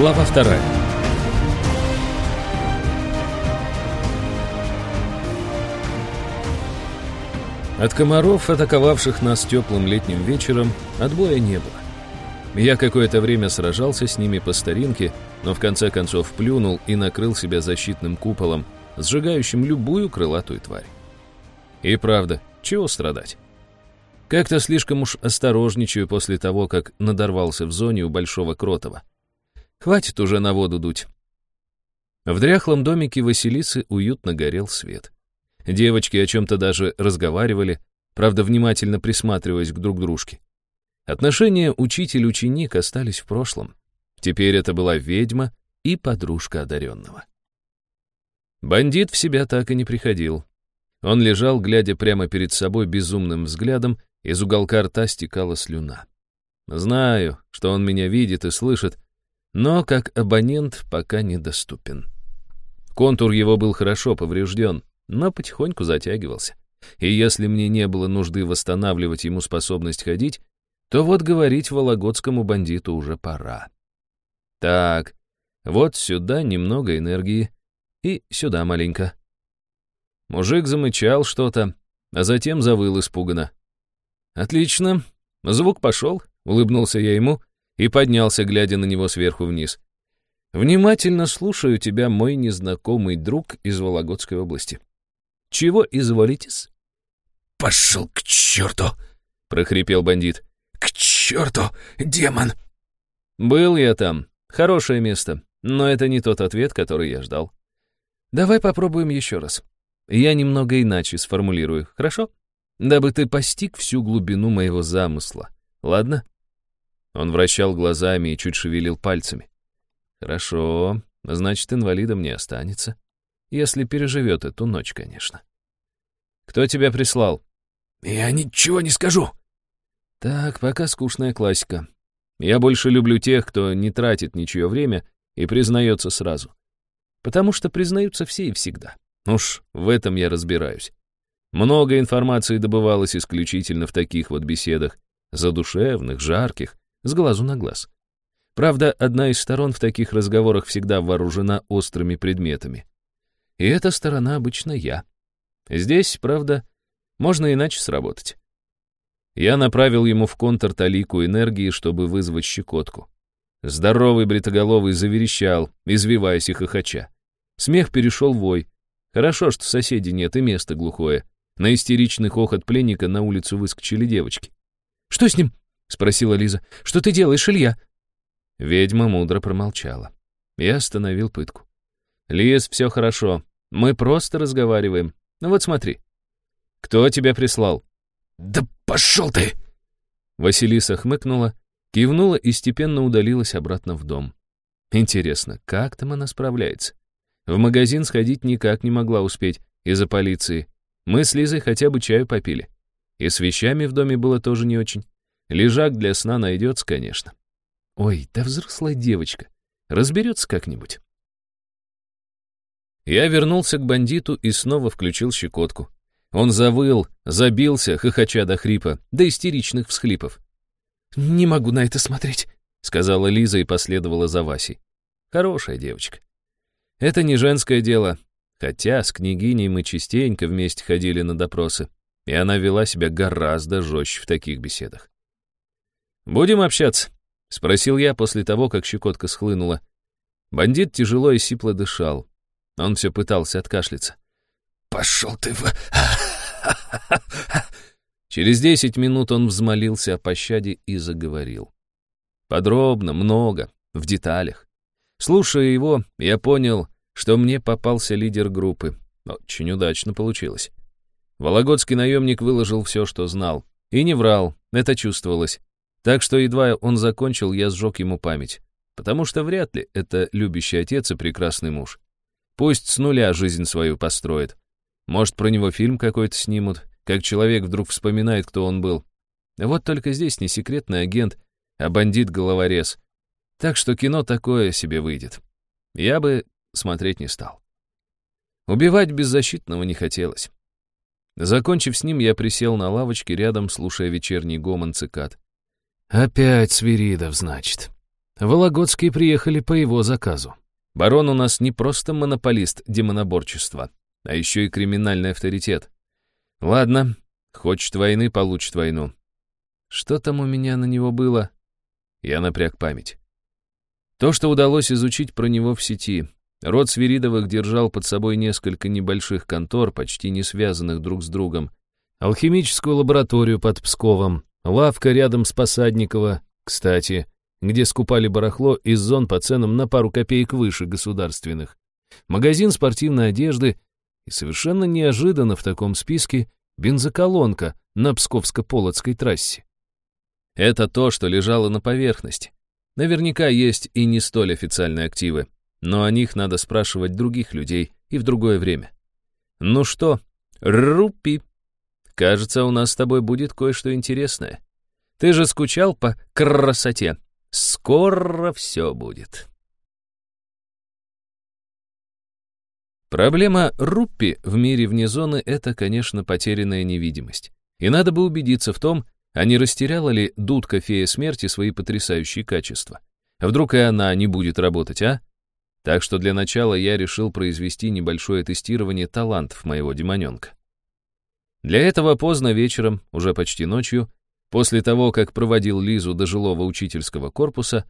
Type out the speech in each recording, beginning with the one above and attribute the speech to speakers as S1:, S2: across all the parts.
S1: Глава вторая. От комаров, атаковавших нас теплым летним вечером, отбоя не было. Я какое-то время сражался с ними по старинке, но в конце концов плюнул и накрыл себя защитным куполом, сжигающим любую крылатую тварь. И правда, чего страдать? Как-то слишком уж осторожничаю после того, как надорвался в зоне у Большого Кротова. Хватит уже на воду дуть. В дряхлом домике Василисы уютно горел свет. Девочки о чем-то даже разговаривали, правда, внимательно присматриваясь к друг дружке. Отношения учитель-ученик остались в прошлом. Теперь это была ведьма и подружка одаренного. Бандит в себя так и не приходил. Он лежал, глядя прямо перед собой безумным взглядом, из уголка рта стекала слюна. Знаю, что он меня видит и слышит, но как абонент пока недоступен. Контур его был хорошо поврежден, но потихоньку затягивался. И если мне не было нужды восстанавливать ему способность ходить, то вот говорить вологодскому бандиту уже пора. Так, вот сюда немного энергии и сюда маленько. Мужик замычал что-то, а затем завыл испуганно. «Отлично, звук пошел», — улыбнулся я ему и поднялся, глядя на него сверху вниз. «Внимательно слушаю тебя, мой незнакомый друг из Вологодской области. Чего изволитесь?»
S2: «Пошел к черту!»
S1: — прохрипел бандит.
S2: «К черту, демон!»
S1: «Был я там. Хорошее место, но это не тот ответ, который я ждал. Давай попробуем еще раз. Я немного иначе сформулирую, хорошо? Дабы ты постиг всю глубину моего замысла, ладно?» Он вращал глазами и чуть шевелил пальцами. «Хорошо, значит, инвалидом не останется. Если переживет эту ночь, конечно. Кто тебя прислал?»
S2: «Я ничего не скажу».
S1: «Так, пока скучная классика. Я больше люблю тех, кто не тратит ничье время и признается сразу. Потому что признаются все и всегда. Уж в этом я разбираюсь. Много информации добывалось исключительно в таких вот беседах, задушевных, жарких, с глазу на глаз. Правда, одна из сторон в таких разговорах всегда вооружена острыми предметами. И эта сторона обычно я. Здесь, правда, можно иначе сработать. Я направил ему в контр талику энергии, чтобы вызвать щекотку. Здоровый бритоголовый заверещал, извиваясь и хохоча. Смех перешел вой. Хорошо, что соседей нет и место глухое. На истеричный хохот пленника на улицу выскочили девочки. «Что с ним?» — спросила Лиза. «Что ты делаешь, Илья?» Ведьма мудро промолчала. Я остановил пытку. «Лиз, все хорошо. Мы просто разговариваем. Ну вот смотри. Кто тебя прислал?»
S2: «Да пошел ты!»
S1: Василиса хмыкнула, кивнула и степенно удалилась обратно в дом. Интересно, как там она справляется? В магазин сходить никак не могла успеть из-за полиции. Мы с Лизой хотя бы чаю попили. И с вещами в доме было тоже не очень. Лежак для сна найдется, конечно. Ой, да взрослая девочка. Разберется как-нибудь. Я вернулся к бандиту и снова включил щекотку. Он завыл, забился, хохоча до хрипа, до истеричных всхлипов.
S2: «Не могу на это смотреть», —
S1: сказала Лиза и последовала за Васей. Хорошая девочка. Это не женское дело, хотя с княгиней мы частенько вместе ходили на допросы, и она вела себя гораздо жестче в таких беседах. «Будем общаться?» — спросил я после того, как щекотка схлынула. Бандит тяжело и сипло дышал. Он все пытался откашляться.
S2: «Пошел ты в...»
S1: Через десять минут он взмолился о пощаде и заговорил. Подробно, много, в деталях. Слушая его, я понял, что мне попался лидер группы. Очень удачно получилось. Вологодский наемник выложил все, что знал. И не врал, это чувствовалось. Так что едва он закончил, я сжег ему память. Потому что вряд ли это любящий отец и прекрасный муж. Пусть с нуля жизнь свою построит. Может, про него фильм какой-то снимут, как человек вдруг вспоминает, кто он был. Вот только здесь не секретный агент, а бандит-головорез. Так что кино такое себе выйдет. Я бы смотреть не стал. Убивать беззащитного не хотелось. Закончив с ним, я присел на лавочке рядом, слушая вечерний гомон цикад. «Опять Свиридов, значит. Вологодские приехали по его заказу. Барон у нас не просто монополист демоноборчества, а еще и криминальный авторитет. Ладно, хочет войны, получит войну. Что там у меня на него было? Я напряг память. То, что удалось изучить про него в сети. Род Свиридовых держал под собой несколько небольших контор, почти не связанных друг с другом. Алхимическую лабораторию под Псковом, лавка рядом с Посадниково, кстати, где скупали барахло из зон по ценам на пару копеек выше государственных, магазин спортивной одежды и совершенно неожиданно в таком списке бензоколонка на Псковско-Полоцкой трассе. Это то, что лежало на поверхности. Наверняка есть и не столь официальные активы, но о них надо спрашивать других людей и в другое время. Ну что, Рупи, кажется, у нас с тобой будет кое-что интересное. Ты же скучал по красоте. Скоро все будет. Проблема Руппи в мире вне зоны — это, конечно, потерянная невидимость. И надо бы убедиться в том, а не растеряла ли дудка фея смерти свои потрясающие качества? Вдруг и она не будет работать, а? Так что для начала я решил произвести небольшое тестирование талантов моего демоненка. Для этого поздно вечером, уже почти ночью, после того, как проводил Лизу до жилого учительского корпуса,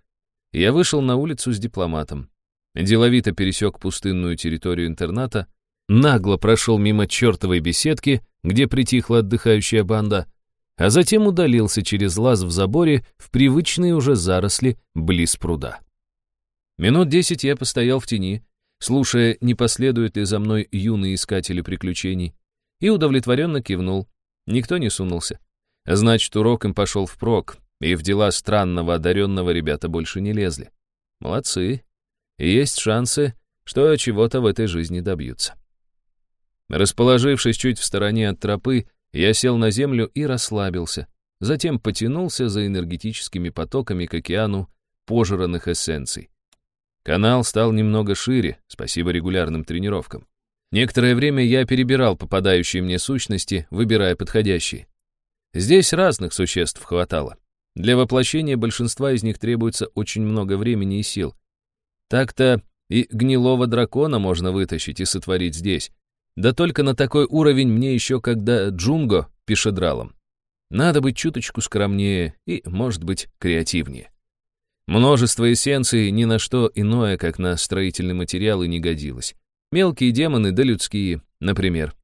S1: я вышел на улицу с дипломатом. Деловито пересек пустынную территорию интерната, нагло прошел мимо чертовой беседки, где притихла отдыхающая банда, а затем удалился через лаз в заборе в привычные уже заросли близ пруда. Минут десять я постоял в тени, слушая, не последуют ли за мной юные искатели приключений, и удовлетворенно кивнул. Никто не сунулся. Значит, урок им пошел впрок, и в дела странного одаренного ребята больше не лезли. Молодцы. есть шансы, что чего-то в этой жизни добьются. Расположившись чуть в стороне от тропы, я сел на землю и расслабился, затем потянулся за энергетическими потоками к океану пожранных эссенций. Канал стал немного шире, спасибо регулярным тренировкам. Некоторое время я перебирал попадающие мне сущности, выбирая подходящие. Здесь разных существ хватало. Для воплощения большинства из них требуется очень много времени и сил. Так-то и гнилого дракона можно вытащить и сотворить здесь, да только на такой уровень мне еще когда Джунго пешедралом. Надо быть чуточку скромнее и, может быть, креативнее. Множество эссенций ни на что иное, как на строительные материалы, не годилось. Мелкие демоны да людские, например.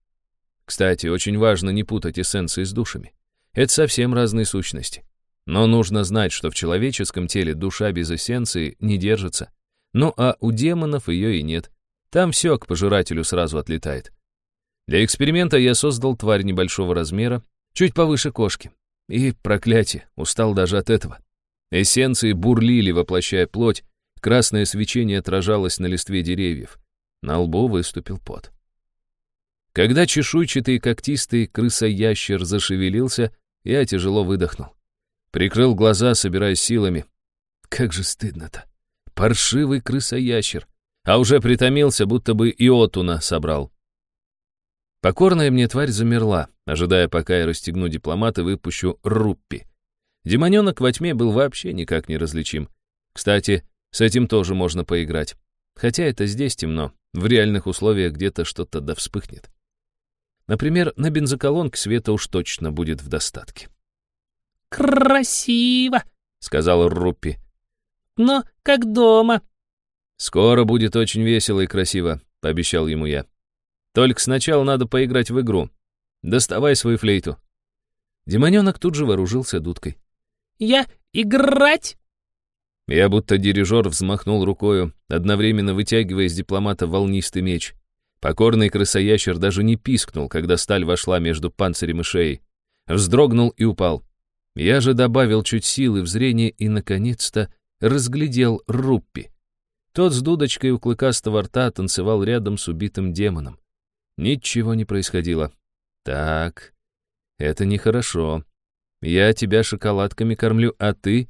S1: Кстати, очень важно не путать эссенции с душами. Это совсем разные сущности. Но нужно знать, что в человеческом теле душа без эссенции не держится. Ну а у демонов ее и нет. Там все к пожирателю сразу отлетает. Для эксперимента я создал тварь небольшого размера, чуть повыше кошки. И, проклятие, устал даже от этого. Эссенции бурлили, воплощая плоть, красное свечение отражалось на листве деревьев. На лбу выступил пот. Когда чешуйчатый когтистый крысоящер зашевелился, я тяжело выдохнул. Прикрыл глаза, собираясь силами. Как же стыдно-то. Паршивый крысоящер. А уже притомился, будто бы иотуна собрал. Покорная мне тварь замерла, ожидая, пока я расстегну дипломат и выпущу руппи. Демоненок во тьме был вообще никак не различим. Кстати, с этим тоже можно поиграть. Хотя это здесь темно, в реальных условиях где-то что-то да вспыхнет. Например, на бензоколонке света уж точно будет в достатке.
S3: «Красиво!» — сказал Руппи. «Но как дома».
S1: «Скоро будет очень весело и красиво», — пообещал ему я. Только сначала надо поиграть в игру. Доставай свою флейту». Демоненок тут же вооружился дудкой.
S3: «Я играть?»
S1: Я будто дирижер взмахнул рукою, одновременно вытягивая из дипломата волнистый меч. Покорный крысоящер даже не пискнул, когда сталь вошла между панцирем и шеей. Вздрогнул и упал. Я же добавил чуть силы в зрение и, наконец-то, разглядел Руппи. Тот с дудочкой у клыкастого рта танцевал рядом с убитым демоном. Ничего не происходило. Так, это нехорошо. Я тебя шоколадками кормлю, а ты...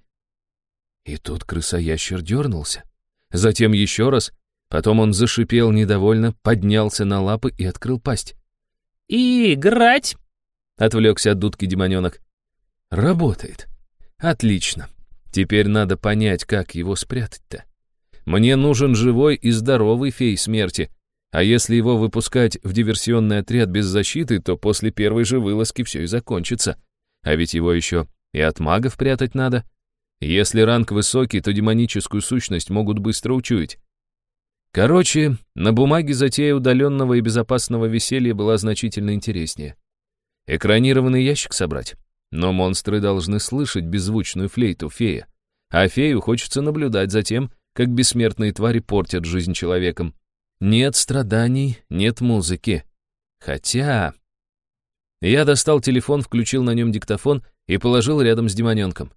S1: И тут крысоящер дернулся. Затем еще раз. Потом он зашипел недовольно, поднялся на лапы и открыл пасть.
S3: «Играть!»
S1: — отвлекся от дудки демоненок. «Работает. Отлично. Теперь надо понять, как его спрятать-то. Мне нужен живой и здоровый фей смерти, а если его выпускать в диверсионный отряд без защиты, то после первой же вылазки все и закончится. А ведь его еще и от магов прятать надо. Если ранг высокий, то демоническую сущность могут быстро учуять. Короче, на бумаге затея удаленного и безопасного веселья была значительно интереснее. Экранированный ящик собрать. Но монстры должны слышать беззвучную флейту фея. А фею хочется наблюдать за тем, как бессмертные твари портят жизнь человеком. Нет страданий, нет музыки. Хотя... Я достал телефон, включил на нем диктофон и положил рядом с демоненком.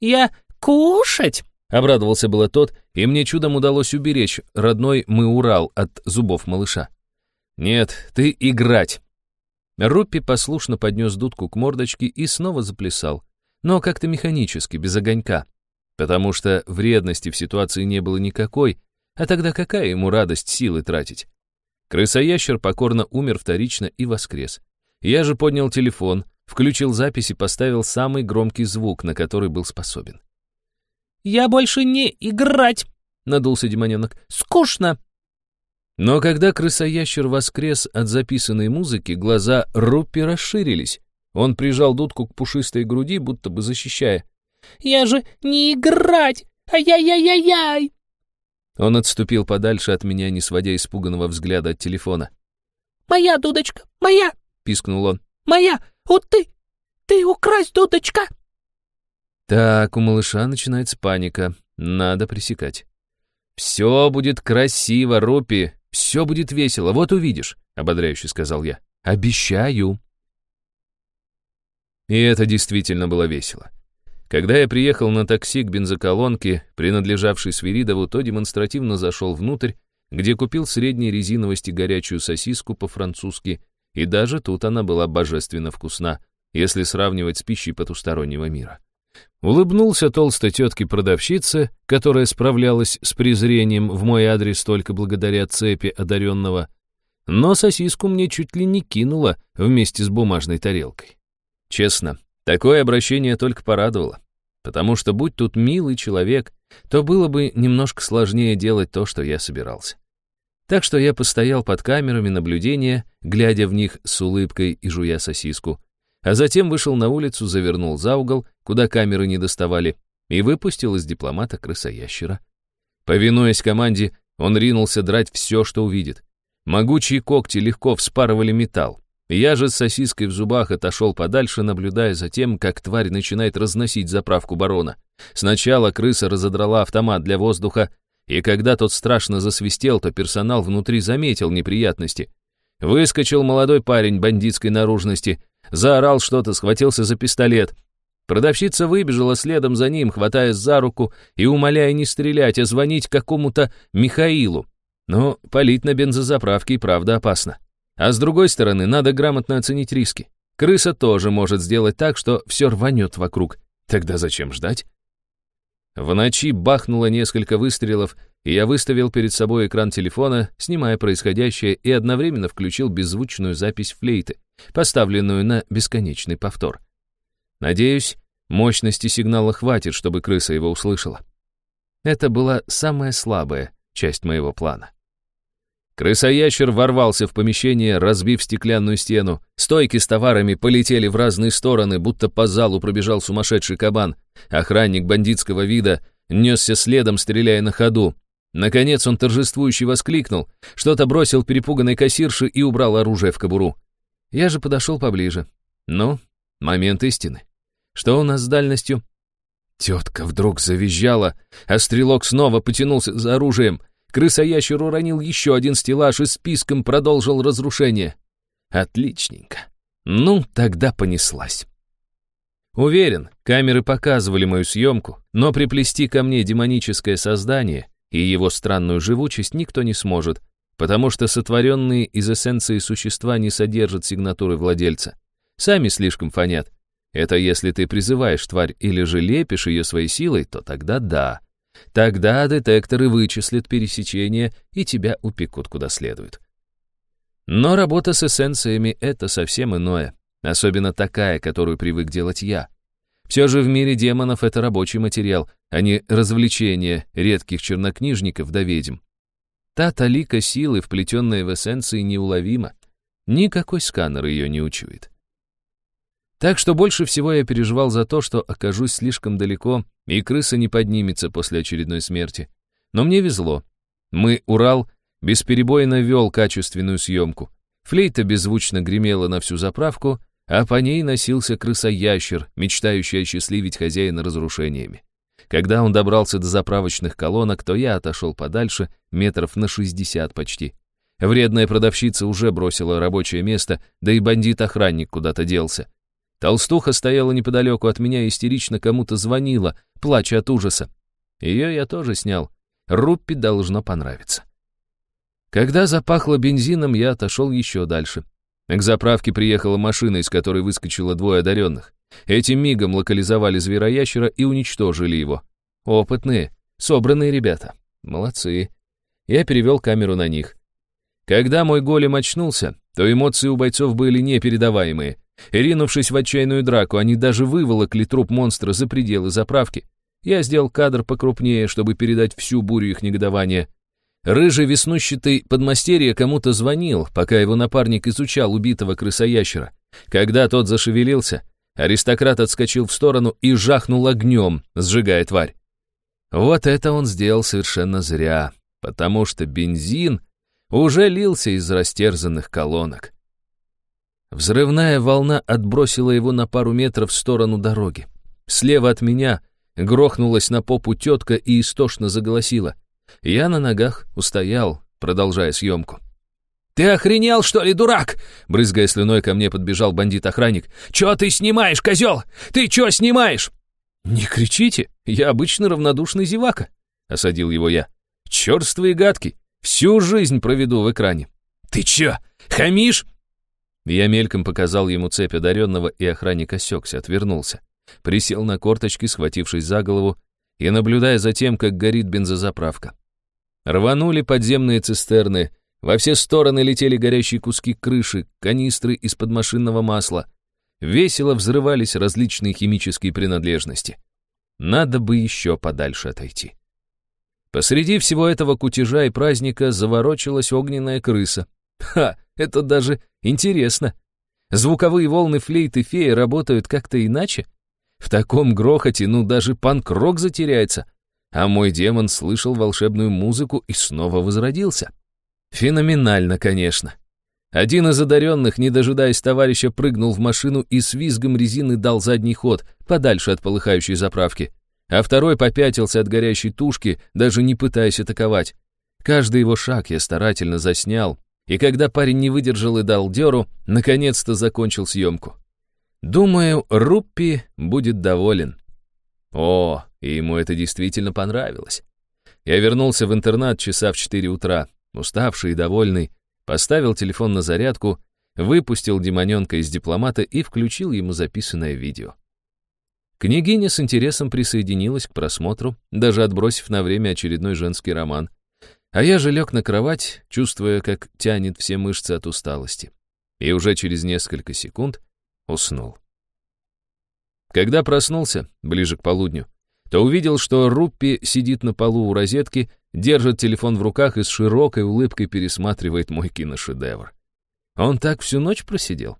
S3: «Я кушать!»
S1: — обрадовался было тот, и мне чудом удалось уберечь родной мы Урал от зубов малыша. «Нет, ты играть!» Руппи послушно поднес дудку к мордочке и снова заплясал, но как-то механически, без огонька, потому что вредности в ситуации не было никакой, а тогда какая ему радость силы тратить? Крысоящер покорно умер вторично и воскрес. Я же поднял телефон, включил запись и поставил самый громкий звук, на который был способен.
S3: «Я больше не играть!» — надулся демоненок. «Скучно!»
S1: Но когда крысоящер воскрес от записанной музыки, глаза Руппи расширились. Он прижал дудку к пушистой груди, будто бы защищая.
S3: «Я же не играть! Ай-яй-яй-яй-яй!»
S1: Он отступил подальше от меня, не сводя испуганного взгляда от телефона.
S3: «Моя дудочка! Моя!» — пискнул он. «Моя! Вот ты! Ты украсть дудочка!»
S1: Так, у малыша начинается паника. Надо пресекать. «Все будет красиво, Рупи!» Все будет весело, вот увидишь», — ободряюще сказал я. «Обещаю». И это действительно было весело. Когда я приехал на такси к бензоколонке, принадлежавшей Свиридову, то демонстративно зашел внутрь, где купил средней резиновости горячую сосиску по-французски, и даже тут она была божественно вкусна, если сравнивать с пищей потустороннего мира. Улыбнулся толстой тетке-продавщице, которая справлялась с презрением в мой адрес только благодаря цепи одаренного, но сосиску мне чуть ли не кинула вместе с бумажной тарелкой. Честно, такое обращение только порадовало, потому что будь тут милый человек, то было бы немножко сложнее делать то, что я собирался. Так что я постоял под камерами наблюдения, глядя в них с улыбкой и жуя сосиску, а затем вышел на улицу, завернул за угол, куда камеры не доставали, и выпустил из дипломата крысоящера. Повинуясь команде, он ринулся драть все, что увидит. Могучие когти легко вспарывали металл. Я же с сосиской в зубах отошел подальше, наблюдая за тем, как тварь начинает разносить заправку барона. Сначала крыса разодрала автомат для воздуха, и когда тот страшно засвистел, то персонал внутри заметил неприятности. Выскочил молодой парень бандитской наружности, заорал что-то, схватился за пистолет. Продавщица выбежала следом за ним, хватаясь за руку и умоляя не стрелять, а звонить какому-то Михаилу. Но палить на бензозаправке и правда опасно. А с другой стороны, надо грамотно оценить риски. Крыса тоже может сделать так, что все рванет вокруг. Тогда зачем ждать? В ночи бахнуло несколько выстрелов, и я выставил перед собой экран телефона, снимая происходящее, и одновременно включил беззвучную запись флейты, поставленную на бесконечный повтор. Надеюсь, мощности сигнала хватит, чтобы крыса его услышала. Это была самая слабая часть моего плана. Крысоящер ворвался в помещение, разбив стеклянную стену. Стойки с товарами полетели в разные стороны, будто по залу пробежал сумасшедший кабан. Охранник бандитского вида несся следом, стреляя на ходу. Наконец он торжествующе воскликнул, что-то бросил перепуганной кассирше и убрал оружие в кобуру. Я же подошел поближе. Ну, момент истины. Что у нас с дальностью? Тетка вдруг завизжала, а стрелок снова потянулся за оружием. Крысоящер уронил еще один стеллаж и списком продолжил разрушение. Отличненько. Ну, тогда понеслась. Уверен, камеры показывали мою съемку, но приплести ко мне демоническое создание и его странную живучесть никто не сможет, потому что сотворенные из эссенции существа не содержат сигнатуры владельца. Сами слишком фонят. Это если ты призываешь тварь или же лепишь ее своей силой, то тогда да. Тогда детекторы вычислят пересечение и тебя упекут куда следует. Но работа с эссенциями — это совсем иное, особенно такая, которую привык делать я. Все же в мире демонов это рабочий материал, а не развлечение редких чернокнижников да ведьм. Та талика силы, вплетенная в эссенции, неуловима. Никакой сканер ее не учует. Так что больше всего я переживал за то, что окажусь слишком далеко, и крыса не поднимется после очередной смерти. Но мне везло. Мы, Урал, бесперебойно вел качественную съемку. Флейта беззвучно гремела на всю заправку, а по ней носился крыса-ящер, мечтающий осчастливить хозяина разрушениями. Когда он добрался до заправочных колонок, то я отошел подальше, метров на 60 почти. Вредная продавщица уже бросила рабочее место, да и бандит-охранник куда-то делся. Толстуха стояла неподалеку от меня и истерично кому-то звонила, плача от ужаса. Ее я тоже снял. Руппи должно понравиться. Когда запахло бензином, я отошел еще дальше. К заправке приехала машина, из которой выскочило двое одаренных. Эти мигом локализовали звероящера и уничтожили его. Опытные, собранные ребята. Молодцы. Я перевел камеру на них. Когда мой голем очнулся, то эмоции у бойцов были непередаваемые. Ринувшись в отчаянную драку, они даже выволокли труп монстра за пределы заправки. Я сделал кадр покрупнее, чтобы передать всю бурю их негодования. Рыжий веснущатый подмастерье кому-то звонил, пока его напарник изучал убитого крысоящера. Когда тот зашевелился, аристократ отскочил в сторону и жахнул огнем, сжигая тварь. Вот это он сделал совершенно зря, потому что бензин уже лился из растерзанных колонок. Взрывная волна отбросила его на пару метров в сторону дороги. Слева от меня грохнулась на попу тетка и истошно заголосила. Я на ногах устоял, продолжая съемку. «Ты охренел, что ли, дурак?» Брызгая слюной, ко мне подбежал бандит-охранник. «Чё ты снимаешь, козел? Ты чё снимаешь?» «Не кричите, я обычно равнодушный зевака», — осадил его я. «Чёрствый гадкий, всю жизнь проведу в экране». «Ты чё, хамишь?» Я мельком показал ему цепь одаренного, и охранник осекся, отвернулся. Присел на корточки, схватившись за голову, и наблюдая за тем, как горит бензозаправка. Рванули подземные цистерны, во все стороны летели горящие куски крыши, канистры из-под машинного масла. Весело взрывались различные химические принадлежности. Надо бы еще подальше отойти. Посреди всего этого кутежа и праздника заворочилась огненная крыса. Ха, это даже интересно. Звуковые волны флейты феи работают как-то иначе? В таком грохоте, ну, даже панк-рок затеряется. А мой демон слышал волшебную музыку и снова возродился. Феноменально, конечно. Один из одаренных, не дожидаясь товарища, прыгнул в машину и с визгом резины дал задний ход, подальше от полыхающей заправки. А второй попятился от горящей тушки, даже не пытаясь атаковать. Каждый его шаг я старательно заснял, и когда парень не выдержал и дал дёру, наконец-то закончил съемку. Думаю, Руппи будет доволен. О, и ему это действительно понравилось. Я вернулся в интернат часа в 4 утра, уставший и довольный, поставил телефон на зарядку, выпустил демоненка из дипломата и включил ему записанное видео. Княгиня с интересом присоединилась к просмотру, даже отбросив на время очередной женский роман. А я же лег на кровать, чувствуя, как тянет все мышцы от усталости. И уже через несколько секунд уснул. Когда проснулся, ближе к полудню, то увидел, что Руппи сидит на полу у розетки, держит телефон в руках и с широкой улыбкой пересматривает мой киношедевр. Он так всю ночь просидел?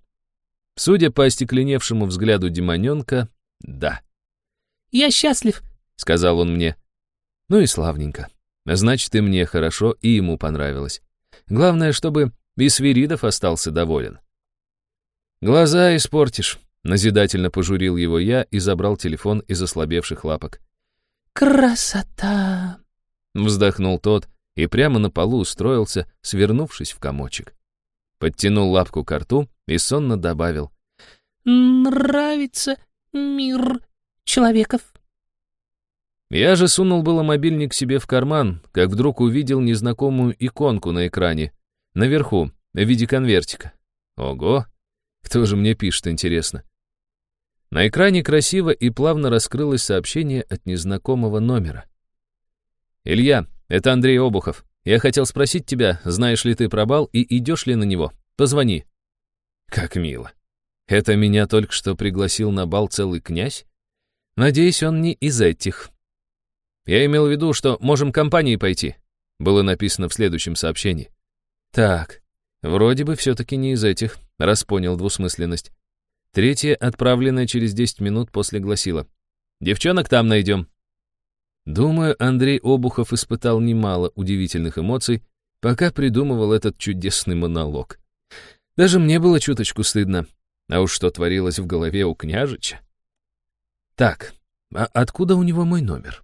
S1: Судя по остекленевшему взгляду демоненка, да.
S3: «Я счастлив», — сказал он мне.
S1: Ну и славненько. Значит, и мне хорошо, и ему понравилось. Главное, чтобы и Свиридов остался доволен. «Глаза испортишь», — назидательно пожурил его я и забрал телефон из ослабевших лапок.
S3: «Красота!»
S1: — вздохнул тот и прямо на полу устроился, свернувшись в комочек. Подтянул лапку к рту и сонно добавил.
S3: «Нравится мир человеков».
S1: Я же сунул было мобильник себе в карман, как вдруг увидел незнакомую иконку на экране, наверху, в виде конвертика. Ого, кто же мне пишет, интересно? На экране красиво и плавно раскрылось сообщение от незнакомого номера. «Илья, это Андрей Обухов. Я хотел спросить тебя, знаешь ли ты про бал и идешь ли на него? Позвони». Как мило. Это меня только что пригласил на бал целый князь? Надеюсь, он не из этих. Я имел в виду, что можем компанией пойти. Было написано в следующем сообщении. Так, вроде бы все-таки не из этих, раз понял двусмысленность. Третье, отправленное через 10 минут после, гласило. «Девчонок там найдем». Думаю, Андрей Обухов испытал немало удивительных эмоций, пока придумывал этот чудесный монолог. Даже мне было чуточку стыдно. А уж что творилось в голове у княжича. Так, а откуда у него мой номер?